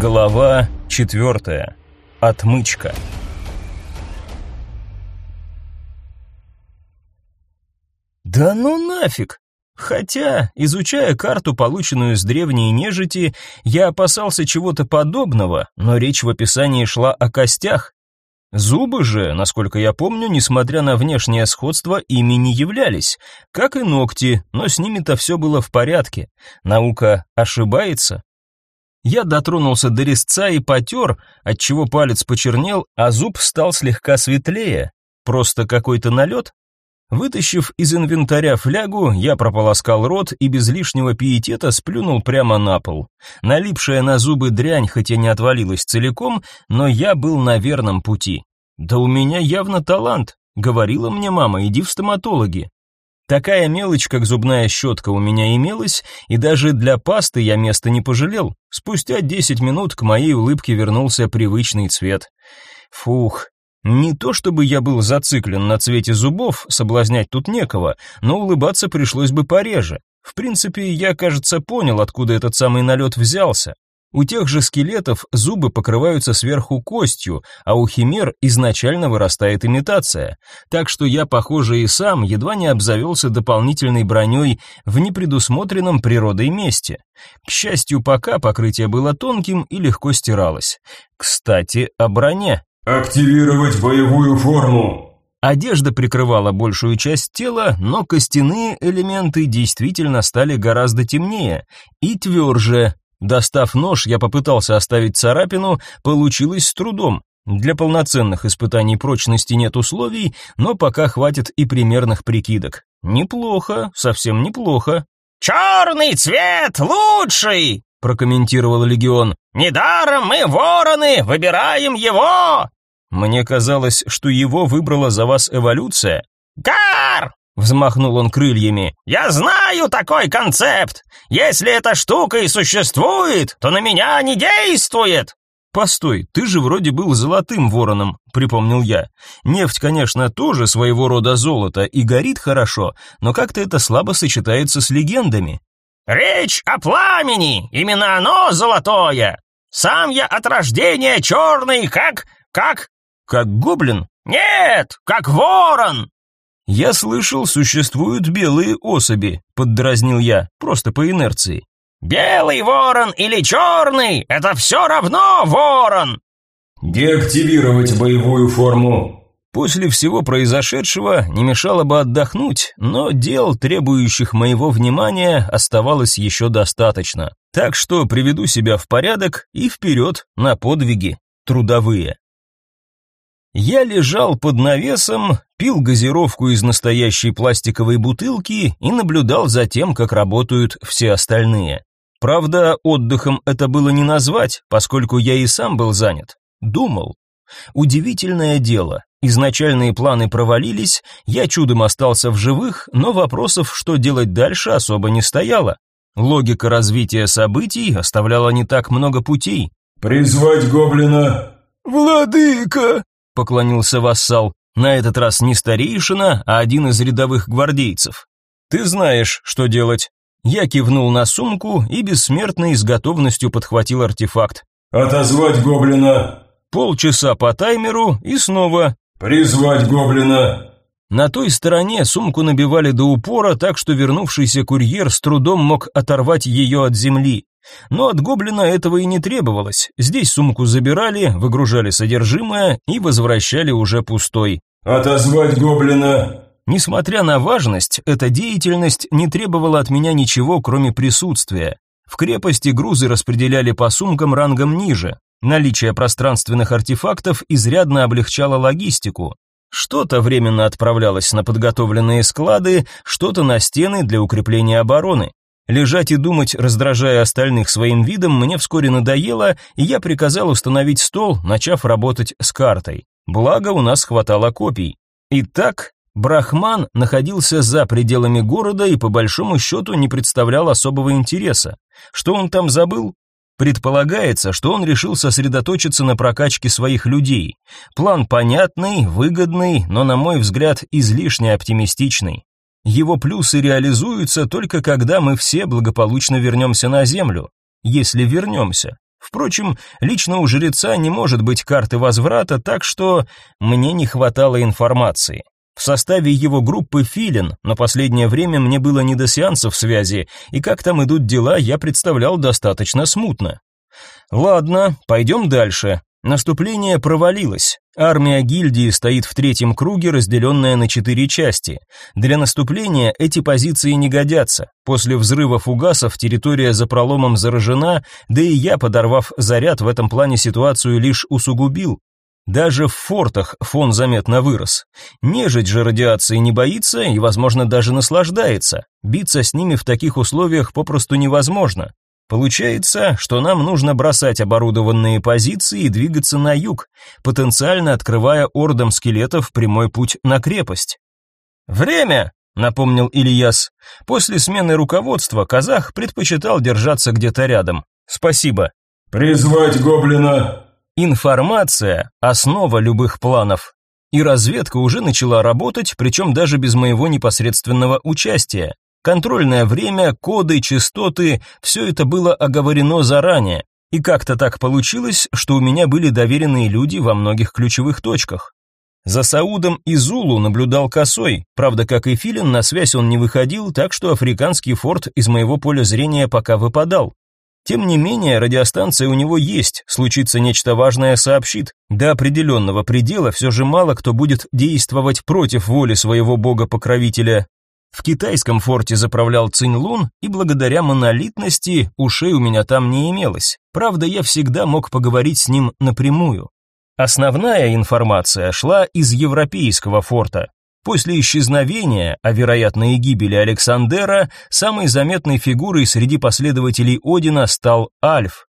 Глава четвертая. Отмычка. Да ну нафиг! Хотя, изучая карту, полученную с древней нежити, я опасался чего-то подобного, но речь в описании шла о костях. Зубы же, насколько я помню, несмотря на внешнее сходство, ими не являлись, как и ногти, но с ними-то все было в порядке. Наука ошибается. Я дотронулся до резца и потер, отчего палец почернел, а зуб стал слегка светлее. Просто какой-то налет? Вытащив из инвентаря флягу, я прополоскал рот и без лишнего пиетета сплюнул прямо на пол. Налипшая на зубы дрянь хотя не отвалилась целиком, но я был на верном пути. Да у меня явно талант, говорила мне мама, иди в стоматологи. Такая мелочь, как зубная щетка, у меня имелась, и даже для пасты я места не пожалел. Спустя 10 минут к моей улыбке вернулся привычный цвет. Фух, не то чтобы я был зациклен на цвете зубов, соблазнять тут некого, но улыбаться пришлось бы пореже. В принципе, я, кажется, понял, откуда этот самый налет взялся. У тех же скелетов зубы покрываются сверху костью, а у химер изначально вырастает имитация. Так что я, похоже, и сам едва не обзавелся дополнительной броней в непредусмотренном природой месте. К счастью, пока покрытие было тонким и легко стиралось. Кстати, о броне. «Активировать боевую форму!» Одежда прикрывала большую часть тела, но костяные элементы действительно стали гораздо темнее и тверже, Достав нож, я попытался оставить царапину, получилось с трудом. Для полноценных испытаний прочности нет условий, но пока хватит и примерных прикидок. Неплохо, совсем неплохо. «Черный цвет лучший!» — прокомментировал Легион. «Недаром мы, вороны, выбираем его!» Мне казалось, что его выбрала за вас эволюция. «Гар!» Взмахнул он крыльями. «Я знаю такой концепт! Если эта штука и существует, то на меня не действует!» «Постой, ты же вроде был золотым вороном», — припомнил я. «Нефть, конечно, тоже своего рода золото и горит хорошо, но как-то это слабо сочетается с легендами». «Речь о пламени! Именно оно золотое! Сам я от рождения черный, как... как...» «Как гоблин?» «Нет, как ворон!» «Я слышал, существуют белые особи», — поддразнил я, просто по инерции. «Белый ворон или черный — это все равно ворон!» «Деактивировать боевую форму!» После всего произошедшего не мешало бы отдохнуть, но дел, требующих моего внимания, оставалось еще достаточно. Так что приведу себя в порядок и вперед на подвиги трудовые. Я лежал под навесом, пил газировку из настоящей пластиковой бутылки и наблюдал за тем, как работают все остальные. Правда, отдыхом это было не назвать, поскольку я и сам был занят. Думал. Удивительное дело. Изначальные планы провалились, я чудом остался в живых, но вопросов, что делать дальше, особо не стояло. Логика развития событий оставляла не так много путей. «Призвать гоблина!» «Владыка!» поклонился вассал. На этот раз не старейшина, а один из рядовых гвардейцев. Ты знаешь, что делать. Я кивнул на сумку и бессмертный с готовностью подхватил артефакт. Отозвать гоблина. Полчаса по таймеру и снова. Призвать гоблина. На той стороне сумку набивали до упора, так что вернувшийся курьер с трудом мог оторвать ее от земли. Но от гоблина этого и не требовалось. Здесь сумку забирали, выгружали содержимое и возвращали уже пустой. «Отозвать гоблина!» Несмотря на важность, эта деятельность не требовала от меня ничего, кроме присутствия. В крепости грузы распределяли по сумкам рангом ниже. Наличие пространственных артефактов изрядно облегчало логистику. Что-то временно отправлялось на подготовленные склады, что-то на стены для укрепления обороны. Лежать и думать, раздражая остальных своим видом, мне вскоре надоело, и я приказал установить стол, начав работать с картой. Благо, у нас хватало копий. Итак, Брахман находился за пределами города и по большому счету не представлял особого интереса. Что он там забыл? Предполагается, что он решил сосредоточиться на прокачке своих людей. План понятный, выгодный, но, на мой взгляд, излишне оптимистичный. Его плюсы реализуются только когда мы все благополучно вернемся на Землю. Если вернемся. Впрочем, лично у жреца не может быть карты возврата, так что мне не хватало информации. В составе его группы Филин, но последнее время мне было не до сеансов связи, и как там идут дела, я представлял достаточно смутно. Ладно, пойдем дальше. Наступление провалилось. Армия гильдии стоит в третьем круге, разделенная на четыре части. Для наступления эти позиции не годятся. После взрыва фугасов территория за проломом заражена, да и я, подорвав заряд, в этом плане ситуацию лишь усугубил. Даже в фортах фон заметно вырос. Нежить же радиации не боится и, возможно, даже наслаждается. Биться с ними в таких условиях попросту невозможно. Получается, что нам нужно бросать оборудованные позиции и двигаться на юг, потенциально открывая ордам скелетов прямой путь на крепость. «Время!» — напомнил Ильяс. После смены руководства казах предпочитал держаться где-то рядом. «Спасибо». «Призвать гоблина!» Информация – основа любых планов. И разведка уже начала работать, причем даже без моего непосредственного участия. Контрольное время, коды, частоты – все это было оговорено заранее. И как-то так получилось, что у меня были доверенные люди во многих ключевых точках. За Саудом и Зулу наблюдал косой, правда, как и Филин, на связь он не выходил, так что африканский форт из моего поля зрения пока выпадал. Тем не менее, радиостанция у него есть, случится нечто важное, сообщит. До определенного предела все же мало кто будет действовать против воли своего бога-покровителя. В китайском форте заправлял Цинь-Лун, и благодаря монолитности ушей у меня там не имелось. Правда, я всегда мог поговорить с ним напрямую. Основная информация шла из европейского форта, После исчезновения, а вероятно и гибели Александера, самой заметной фигурой среди последователей Одина стал Альф.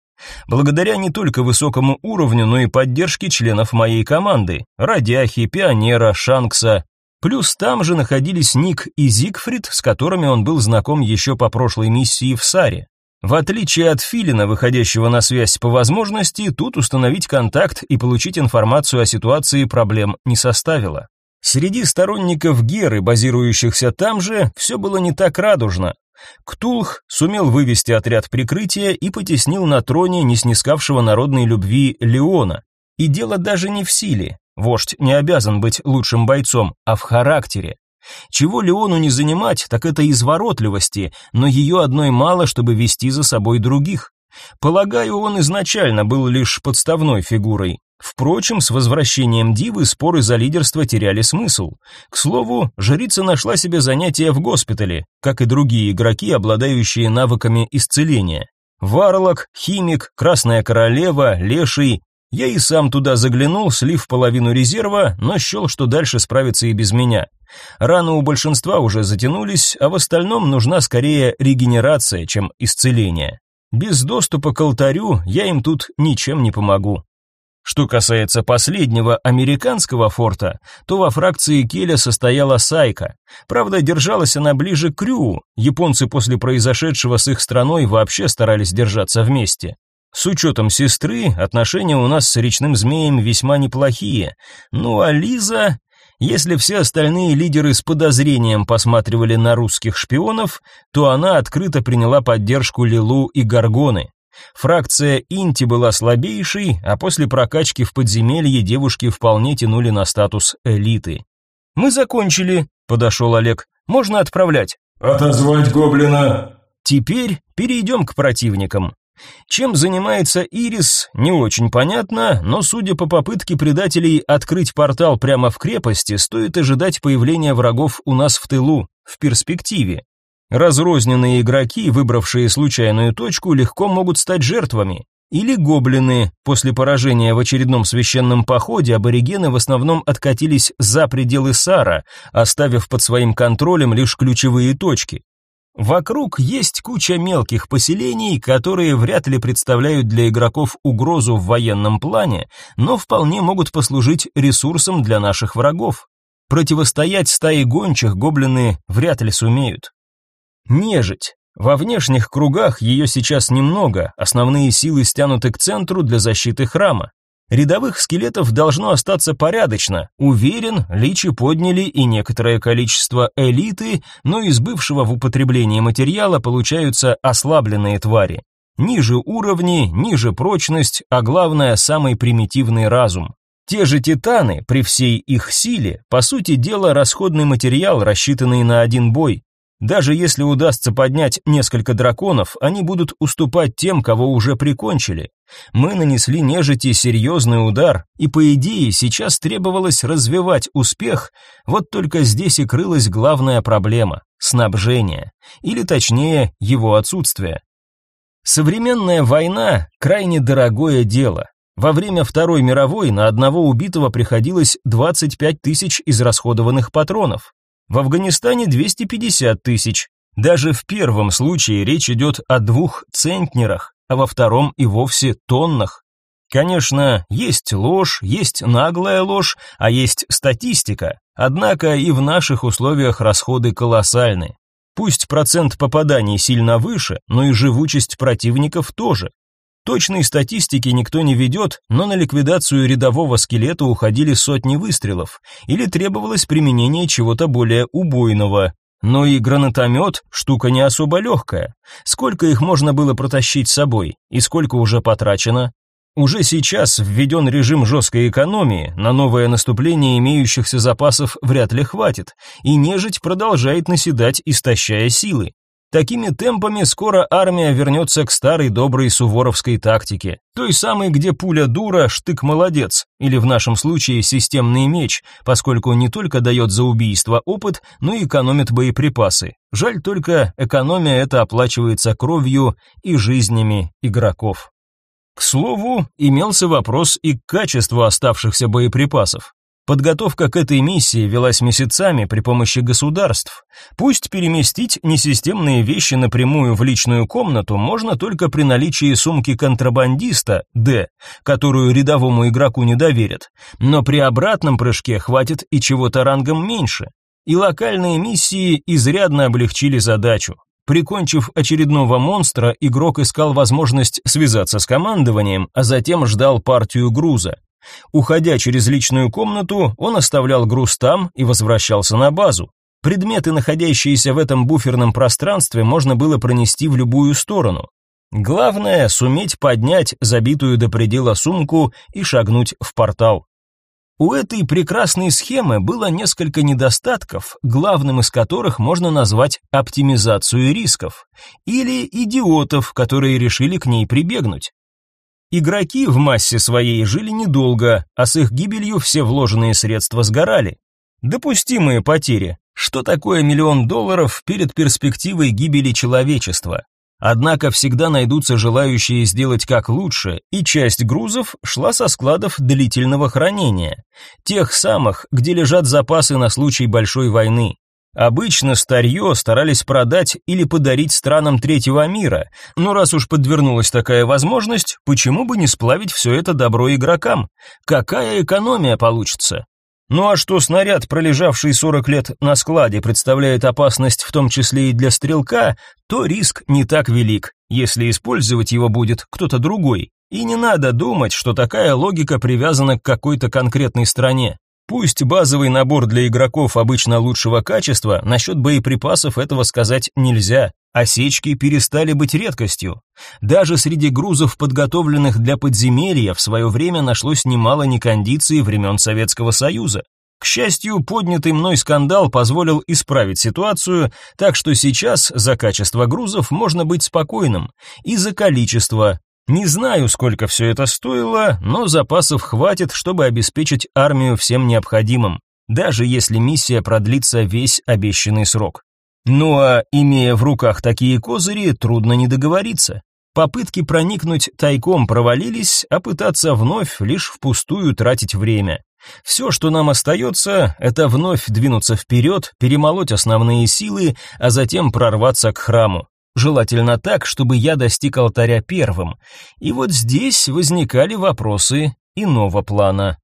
Благодаря не только высокому уровню, но и поддержке членов моей команды, Радяхи, Пионера, Шанкса. Плюс там же находились Ник и Зигфрид, с которыми он был знаком еще по прошлой миссии в Саре. В отличие от Филина, выходящего на связь по возможности, тут установить контакт и получить информацию о ситуации проблем не составило. Среди сторонников Геры, базирующихся там же, все было не так радужно. Ктулх сумел вывести отряд прикрытия и потеснил на троне не снискавшего народной любви Леона. И дело даже не в силе. Вождь не обязан быть лучшим бойцом, а в характере. Чего Леону не занимать, так это изворотливости, но ее одной мало, чтобы вести за собой других. Полагаю, он изначально был лишь подставной фигурой. Впрочем, с возвращением Дивы споры за лидерство теряли смысл. К слову, жрица нашла себе занятие в госпитале, как и другие игроки, обладающие навыками исцеления. Варлок, химик, Красная Королева, Леший. Я и сам туда заглянул, слив половину резерва, но счел, что дальше справится и без меня. Раны у большинства уже затянулись, а в остальном нужна скорее регенерация, чем исцеление. Без доступа к алтарю я им тут ничем не помогу. Что касается последнего американского форта, то во фракции Келя состояла Сайка. Правда, держалась она ближе к Рю. Японцы после произошедшего с их страной вообще старались держаться вместе. С учетом сестры, отношения у нас с речным змеем весьма неплохие. Ну а Лиза, если все остальные лидеры с подозрением посматривали на русских шпионов, то она открыто приняла поддержку Лилу и Гаргоны. Фракция Инти была слабейшей, а после прокачки в подземелье девушки вполне тянули на статус элиты. «Мы закончили», — подошел Олег. «Можно отправлять». «Отозвать гоблина». «Теперь перейдем к противникам». Чем занимается Ирис, не очень понятно, но судя по попытке предателей открыть портал прямо в крепости, стоит ожидать появления врагов у нас в тылу, в перспективе. Разрозненные игроки, выбравшие случайную точку, легко могут стать жертвами. Или гоблины. После поражения в очередном священном походе аборигены в основном откатились за пределы Сара, оставив под своим контролем лишь ключевые точки. Вокруг есть куча мелких поселений, которые вряд ли представляют для игроков угрозу в военном плане, но вполне могут послужить ресурсом для наших врагов. Противостоять стае гончих гоблины вряд ли сумеют. Нежить. Во внешних кругах ее сейчас немного, основные силы стянуты к центру для защиты храма. Рядовых скелетов должно остаться порядочно. Уверен, личи подняли и некоторое количество элиты, но из бывшего в употреблении материала получаются ослабленные твари. Ниже уровни, ниже прочность, а главное, самый примитивный разум. Те же титаны, при всей их силе, по сути дела, расходный материал, рассчитанный на один бой. Даже если удастся поднять несколько драконов, они будут уступать тем, кого уже прикончили. Мы нанесли нежити серьезный удар, и по идее сейчас требовалось развивать успех, вот только здесь и крылась главная проблема – снабжение, или точнее, его отсутствие. Современная война – крайне дорогое дело. Во время Второй мировой на одного убитого приходилось 25 тысяч израсходованных патронов. В Афганистане 250 тысяч. Даже в первом случае речь идет о двух центнерах, а во втором и вовсе тоннах. Конечно, есть ложь, есть наглая ложь, а есть статистика. Однако и в наших условиях расходы колоссальны. Пусть процент попаданий сильно выше, но и живучесть противников тоже. Точной статистики никто не ведет, но на ликвидацию рядового скелета уходили сотни выстрелов, или требовалось применение чего-то более убойного. Но и гранатомет – штука не особо легкая. Сколько их можно было протащить с собой, и сколько уже потрачено? Уже сейчас введен режим жесткой экономии, на новое наступление имеющихся запасов вряд ли хватит, и нежить продолжает наседать, истощая силы. Такими темпами скоро армия вернется к старой доброй суворовской тактике, той самой, где пуля дура, штык молодец, или в нашем случае системный меч, поскольку не только дает за убийство опыт, но и экономит боеприпасы. Жаль только, экономия эта оплачивается кровью и жизнями игроков. К слову, имелся вопрос и к качеству оставшихся боеприпасов. Подготовка к этой миссии велась месяцами при помощи государств. Пусть переместить несистемные вещи напрямую в личную комнату можно только при наличии сумки контрабандиста Д, которую рядовому игроку не доверят, но при обратном прыжке хватит и чего-то рангом меньше. И локальные миссии изрядно облегчили задачу. Прикончив очередного монстра, игрок искал возможность связаться с командованием, а затем ждал партию груза. Уходя через личную комнату, он оставлял груз там и возвращался на базу. Предметы, находящиеся в этом буферном пространстве, можно было пронести в любую сторону. Главное суметь поднять забитую до предела сумку и шагнуть в портал. У этой прекрасной схемы было несколько недостатков, главным из которых можно назвать оптимизацию рисков или идиотов, которые решили к ней прибегнуть. Игроки в массе своей жили недолго, а с их гибелью все вложенные средства сгорали. Допустимые потери. Что такое миллион долларов перед перспективой гибели человечества? Однако всегда найдутся желающие сделать как лучше, и часть грузов шла со складов длительного хранения, тех самых, где лежат запасы на случай большой войны. Обычно старье старались продать или подарить странам третьего мира, но раз уж подвернулась такая возможность, почему бы не сплавить все это добро игрокам? Какая экономия получится? Ну а что снаряд, пролежавший 40 лет на складе, представляет опасность в том числе и для стрелка, то риск не так велик, если использовать его будет кто-то другой. И не надо думать, что такая логика привязана к какой-то конкретной стране. Пусть базовый набор для игроков обычно лучшего качества, насчет боеприпасов этого сказать нельзя. Осечки перестали быть редкостью. Даже среди грузов, подготовленных для подземелья, в свое время нашлось немало некондиций времен Советского Союза. К счастью, поднятый мной скандал позволил исправить ситуацию, так что сейчас за качество грузов можно быть спокойным, и за количество, не знаю, сколько все это стоило, но запасов хватит, чтобы обеспечить армию всем необходимым, даже если миссия продлится весь обещанный срок. Ну а имея в руках такие козыри, трудно не договориться. Попытки проникнуть тайком провалились, а пытаться вновь лишь впустую тратить время. Все, что нам остается, это вновь двинуться вперед, перемолоть основные силы, а затем прорваться к храму. Желательно так, чтобы я достиг алтаря первым. И вот здесь возникали вопросы иного плана.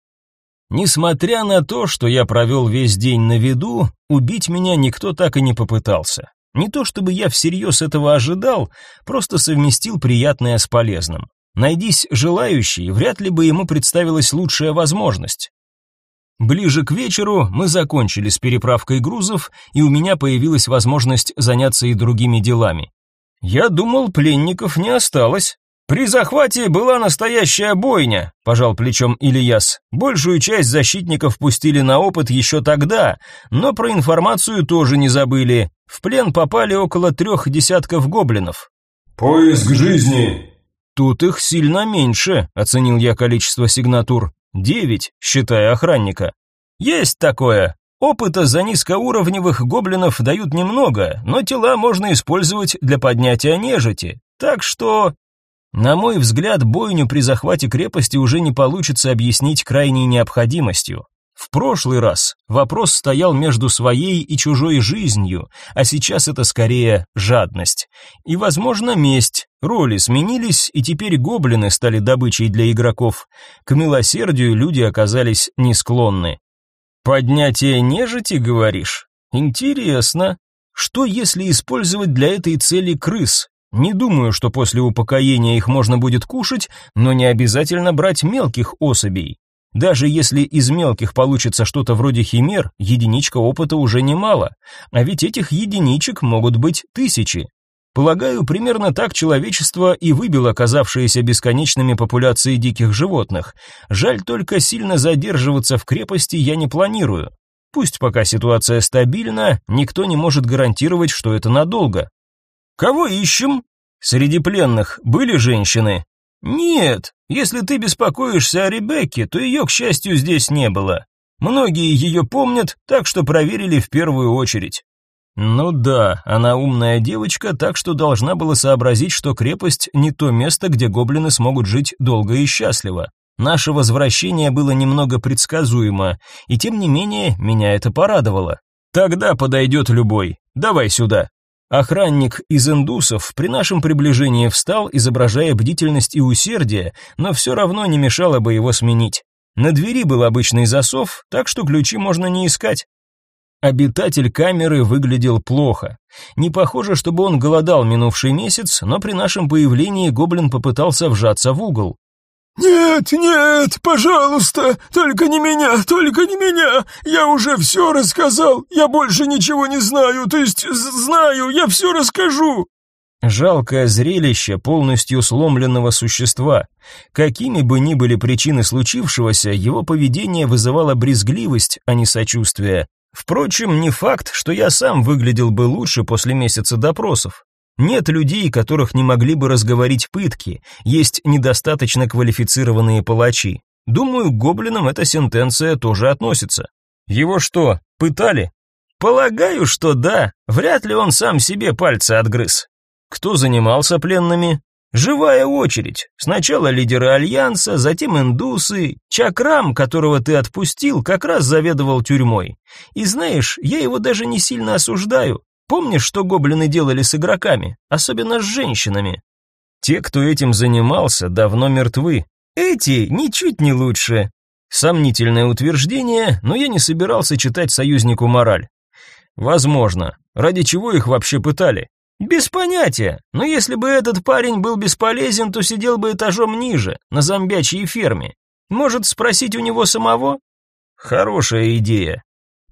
Несмотря на то, что я провел весь день на виду, убить меня никто так и не попытался. Не то чтобы я всерьез этого ожидал, просто совместил приятное с полезным. Найдись желающий, вряд ли бы ему представилась лучшая возможность. Ближе к вечеру мы закончили с переправкой грузов, и у меня появилась возможность заняться и другими делами. Я думал, пленников не осталось. При захвате была настоящая бойня, пожал плечом Ильяс. Большую часть защитников пустили на опыт еще тогда, но про информацию тоже не забыли. В плен попали около трех десятков гоблинов. Поиск жизни. Тут их сильно меньше, оценил я количество сигнатур. Девять, считая охранника. Есть такое. Опыта за низкоуровневых гоблинов дают немного, но тела можно использовать для поднятия нежити. Так что на мой взгляд, бойню при захвате крепости уже не получится объяснить крайней необходимостью. В прошлый раз вопрос стоял между своей и чужой жизнью, а сейчас это скорее жадность. И, возможно, месть. Роли сменились, и теперь гоблины стали добычей для игроков. К милосердию люди оказались не склонны. Поднятие нежити, говоришь? Интересно. Что если использовать для этой цели крыс? Не думаю, что после упокоения их можно будет кушать, но не обязательно брать мелких особей. Даже если из мелких получится что-то вроде химер, единичка опыта уже немало, а ведь этих единичек могут быть тысячи. Полагаю, примерно так человечество и выбило оказавшиеся бесконечными популяции диких животных. Жаль только сильно задерживаться в крепости я не планирую. Пусть пока ситуация стабильна, никто не может гарантировать, что это надолго. Кого ищем? Среди пленных были женщины? Нет, если ты беспокоишься о Ребекке, то ее, к счастью, здесь не было. Многие ее помнят, так что проверили в первую очередь. Ну да, она умная девочка, так что должна была сообразить, что крепость не то место, где гоблины смогут жить долго и счастливо. Наше возвращение было немного предсказуемо, и тем не менее меня это порадовало. Тогда подойдет любой. Давай сюда. Охранник из индусов при нашем приближении встал, изображая бдительность и усердие, но все равно не мешало бы его сменить. На двери был обычный засов, так что ключи можно не искать. Обитатель камеры выглядел плохо. Не похоже, чтобы он голодал минувший месяц, но при нашем появлении гоблин попытался вжаться в угол. «Нет, нет, пожалуйста, только не меня, только не меня! Я уже все рассказал, я больше ничего не знаю, то есть знаю, я все расскажу!» Жалкое зрелище полностью сломленного существа. Какими бы ни были причины случившегося, его поведение вызывало брезгливость, а не сочувствие. Впрочем, не факт, что я сам выглядел бы лучше после месяца допросов. Нет людей, которых не могли бы разговорить пытки, есть недостаточно квалифицированные палачи. Думаю, к гоблинам эта сентенция тоже относится. Его что, пытали? Полагаю, что да, вряд ли он сам себе пальцы отгрыз. Кто занимался пленными? Живая очередь. Сначала лидеры Альянса, затем индусы. Чакрам, которого ты отпустил, как раз заведовал тюрьмой. И знаешь, я его даже не сильно осуждаю. Помнишь, что гоблины делали с игроками, особенно с женщинами? Те, кто этим занимался, давно мертвы. Эти ничуть не лучше. Сомнительное утверждение, но я не собирался читать союзнику мораль. Возможно. Ради чего их вообще пытали? Без понятия. Но если бы этот парень был бесполезен, то сидел бы этажом ниже, на зомбячьей ферме. Может, спросить у него самого? Хорошая идея.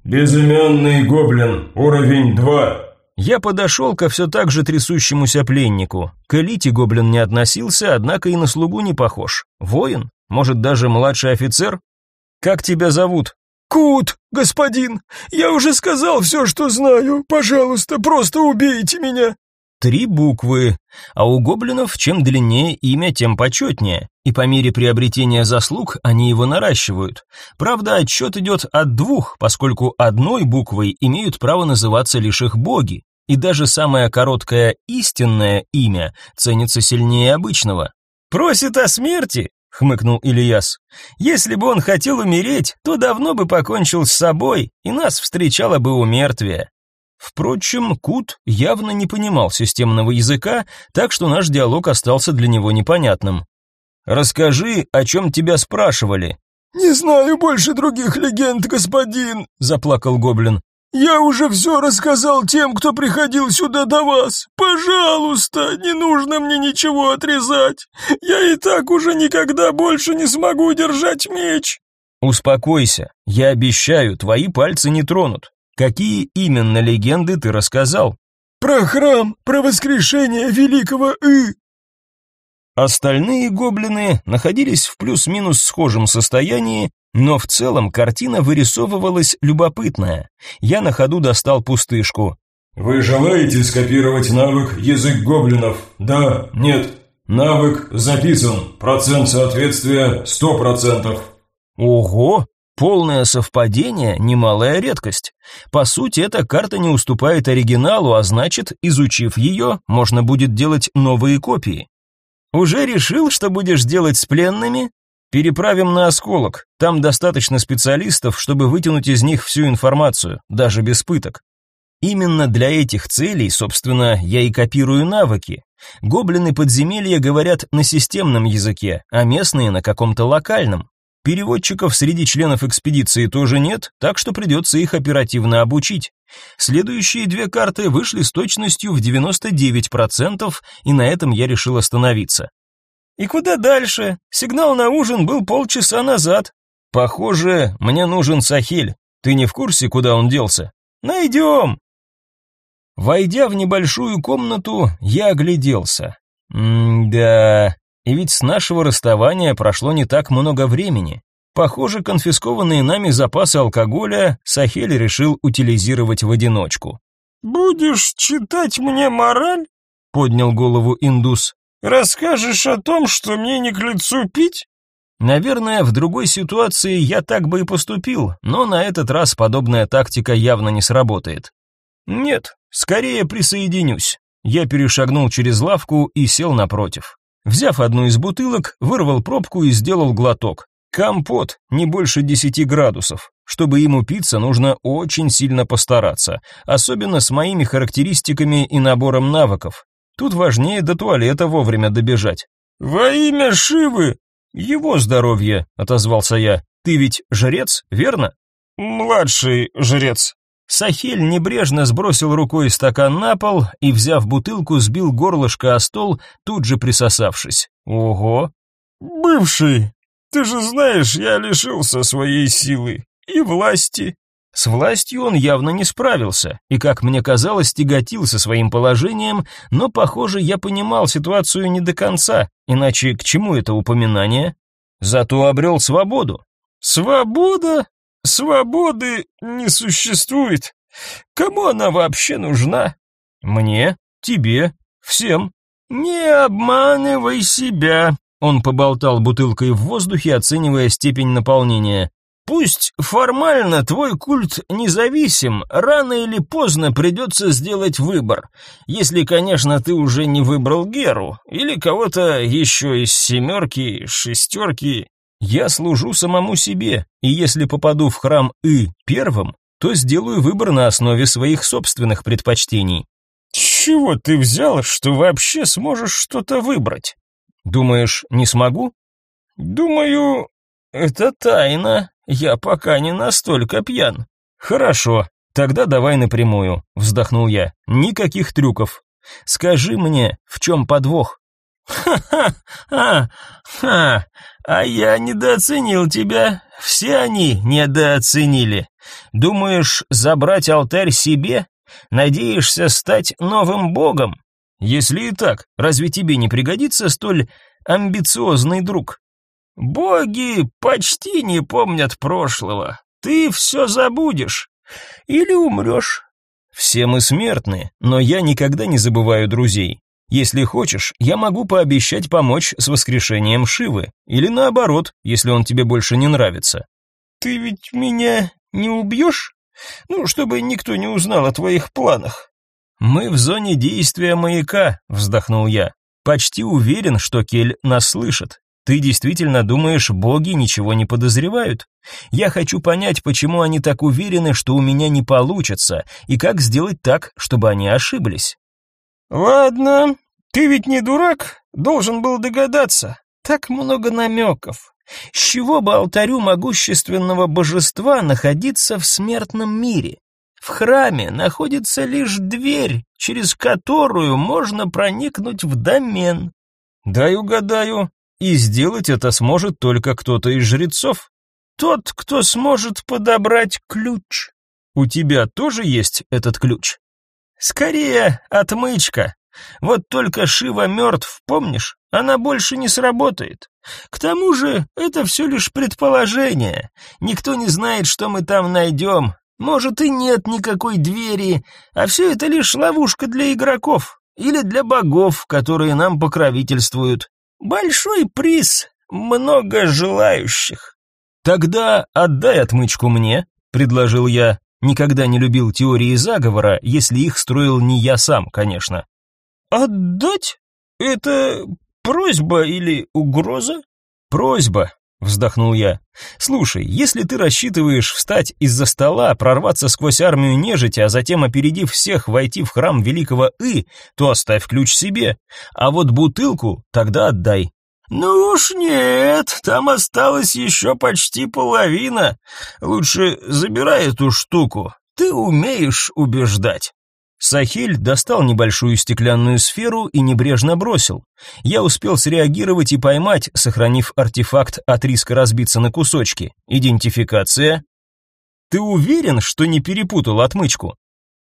Безымянный гоблин, уровень 2. Я подошел ко все так же трясущемуся пленнику. К элите гоблин не относился, однако и на слугу не похож. Воин? Может, даже младший офицер? Как тебя зовут? Кут, господин, я уже сказал все, что знаю. Пожалуйста, просто убейте меня. Три буквы, а у гоблинов чем длиннее имя, тем почетнее, и по мере приобретения заслуг они его наращивают. Правда, отчет идет от двух, поскольку одной буквой имеют право называться лишь их боги, и даже самое короткое истинное имя ценится сильнее обычного. «Просит о смерти?» — хмыкнул Ильяс. «Если бы он хотел умереть, то давно бы покончил с собой, и нас встречало бы у мертвия». Впрочем, Кут явно не понимал системного языка, так что наш диалог остался для него непонятным. «Расскажи, о чем тебя спрашивали». «Не знаю больше других легенд, господин», — заплакал гоблин. «Я уже все рассказал тем, кто приходил сюда до вас. Пожалуйста, не нужно мне ничего отрезать. Я и так уже никогда больше не смогу держать меч». «Успокойся, я обещаю, твои пальцы не тронут. Какие именно легенды ты рассказал? Про храм, про воскрешение великого И. Остальные гоблины находились в плюс-минус схожем состоянии, но в целом картина вырисовывалась любопытная. Я на ходу достал пустышку. Вы желаете скопировать навык язык гоблинов? Да, нет. Навык записан. Процент соответствия 100%. Ого, полное совпадение немалая редкость. По сути, эта карта не уступает оригиналу, а значит, изучив ее, можно будет делать новые копии. Уже решил, что будешь делать с пленными? Переправим на осколок. Там достаточно специалистов, чтобы вытянуть из них всю информацию, даже без пыток. Именно для этих целей, собственно, я и копирую навыки. Гоблины подземелья говорят на системном языке, а местные на каком-то локальном. Переводчиков среди членов экспедиции тоже нет, так что придется их оперативно обучить. Следующие две карты вышли с точностью в 99%, и на этом я решил остановиться. И куда дальше? Сигнал на ужин был полчаса назад. Похоже, мне нужен Сахель. Ты не в курсе, куда он делся? Найдем. Войдя в небольшую комнату, я огляделся. М-да, и ведь с нашего расставания прошло не так много времени. Похоже, конфискованные нами запасы алкоголя Сахель решил утилизировать в одиночку. «Будешь читать мне мораль?» — поднял голову индус. «Расскажешь о том, что мне не к лицу пить?» Наверное, в другой ситуации я так бы и поступил, но на этот раз подобная тактика явно не сработает. Нет, скорее присоединюсь. Я перешагнул через лавку и сел напротив. Взяв одну из бутылок, вырвал пробку и сделал глоток. Компот, не больше 10 градусов. Чтобы ему питься, нужно очень сильно постараться, особенно с моими характеристиками и набором навыков. Тут важнее до туалета вовремя добежать. «Во имя Шивы!» «Его здоровье», — отозвался я. «Ты ведь жрец, верно?» «Младший жрец», Сахель небрежно сбросил рукой стакан на пол и, взяв бутылку, сбил горлышко о стол, тут же присосавшись. Ого! Бывший! Ты же знаешь, я лишился своей силы и власти. С властью он явно не справился, и, как мне казалось, тяготился своим положением, но, похоже, я понимал ситуацию не до конца, иначе к чему это упоминание? Зато обрел свободу. Свобода? Свободы не существует. Кому она вообще нужна? Мне, тебе, всем. Не обманывай себя. Он поболтал бутылкой в воздухе, оценивая степень наполнения. Пусть формально твой культ независим, рано или поздно придется сделать выбор. Если, конечно, ты уже не выбрал Геру или кого-то еще из семерки, шестерки я служу самому себе, и если попаду в храм И первым, то сделаю выбор на основе своих собственных предпочтений. Чего ты взял, что вообще сможешь что-то выбрать? Думаешь, не смогу? Думаю, это тайна. Я пока не настолько пьян. Хорошо, тогда давай напрямую, вздохнул я. Никаких трюков. Скажи мне, в чем подвох? Ха-ха-ха! Ха! А я недооценил тебя. Все они недооценили. Думаешь, забрать алтарь себе? Надеешься стать новым богом? Если и так, разве тебе не пригодится столь амбициозный друг? Боги почти не помнят прошлого. Ты все забудешь. Или умрешь. Все мы смертны, но я никогда не забываю друзей. Если хочешь, я могу пообещать помочь с воскрешением Шивы, или наоборот, если он тебе больше не нравится. Ты ведь меня не убьешь? Ну, чтобы никто не узнал о твоих планах. Мы в зоне действия маяка, вздохнул я. Почти уверен, что Кель нас слышит. Ты действительно думаешь, боги ничего не подозревают? Я хочу понять, почему они так уверены, что у меня не получится, и как сделать так, чтобы они ошиблись. «Ладно, ты ведь не дурак, должен был догадаться. Так много намеков. С чего бы алтарю могущественного божества находиться в смертном мире? В храме находится лишь дверь, через которую можно проникнуть в домен. Дай угадаю, и сделать это сможет только кто-то из жрецов. Тот, кто сможет подобрать ключ. У тебя тоже есть этот ключ? Скорее, отмычка. Вот только Шива мертв, помнишь? Она больше не сработает. К тому же, это все лишь предположение. Никто не знает, что мы там найдем. Может и нет никакой двери, а все это лишь ловушка для игроков или для богов, которые нам покровительствуют. Большой приз, много желающих. Тогда отдай отмычку мне, предложил я. Никогда не любил теории заговора, если их строил не я сам, конечно. Отдать? Это просьба или угроза? Просьба, вздохнул я. Слушай, если ты рассчитываешь встать из-за стола, прорваться сквозь армию нежити, а затем опередив всех войти в храм великого И, то оставь ключ себе, а вот бутылку тогда отдай. Ну уж нет, там осталось еще почти половина. Лучше забирай эту штуку. Ты умеешь убеждать. Сахиль достал небольшую стеклянную сферу и небрежно бросил. Я успел среагировать и поймать, сохранив артефакт от риска разбиться на кусочки. Идентификация. Ты уверен, что не перепутал отмычку?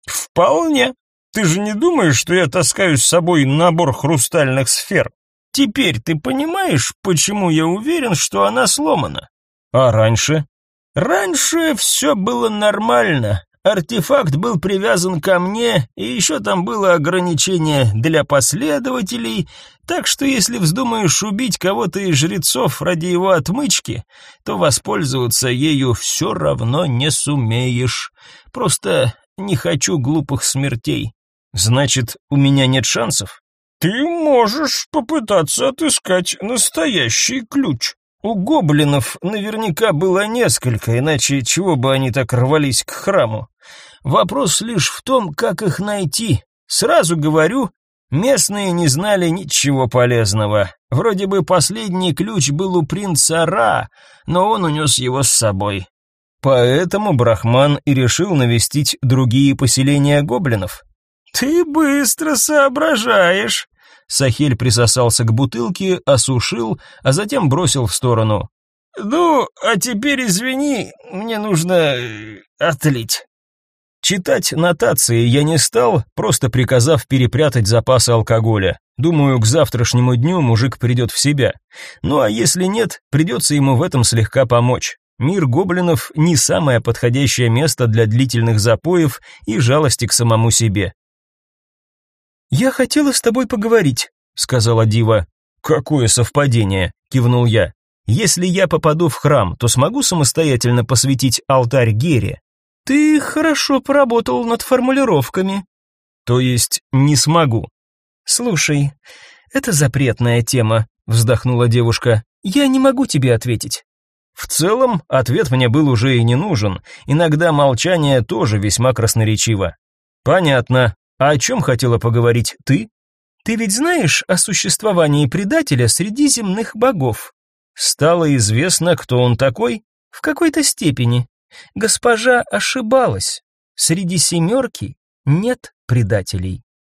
Вполне. Ты же не думаешь, что я таскаю с собой набор хрустальных сфер? Теперь ты понимаешь, почему я уверен, что она сломана? А раньше? Раньше все было нормально. Артефакт был привязан ко мне, и еще там было ограничение для последователей, так что если вздумаешь убить кого-то из жрецов ради его отмычки, то воспользоваться ею все равно не сумеешь. Просто не хочу глупых смертей. Значит, у меня нет шансов? Ты можешь попытаться отыскать настоящий ключ. У гоблинов наверняка было несколько, иначе чего бы они так рвались к храму. Вопрос лишь в том, как их найти. Сразу говорю, местные не знали ничего полезного. Вроде бы последний ключ был у принца Ра, но он унес его с собой. Поэтому Брахман и решил навестить другие поселения гоблинов. «Ты быстро соображаешь», Сахель присосался к бутылке, осушил, а затем бросил в сторону. «Ну, а теперь извини, мне нужно э, отлить». Читать нотации я не стал, просто приказав перепрятать запасы алкоголя. Думаю, к завтрашнему дню мужик придет в себя. Ну а если нет, придется ему в этом слегка помочь. Мир гоблинов не самое подходящее место для длительных запоев и жалости к самому себе. «Я хотела с тобой поговорить», — сказала Дива. «Какое совпадение», — кивнул я. «Если я попаду в храм, то смогу самостоятельно посвятить алтарь Гере?» «Ты хорошо поработал над формулировками». «То есть не смогу?» «Слушай, это запретная тема», — вздохнула девушка. «Я не могу тебе ответить». В целом, ответ мне был уже и не нужен. Иногда молчание тоже весьма красноречиво. Понятно. А о чем хотела поговорить ты? Ты ведь знаешь о существовании предателя среди земных богов? Стало известно, кто он такой? В какой-то степени. Госпожа ошибалась. Среди семерки нет предателей.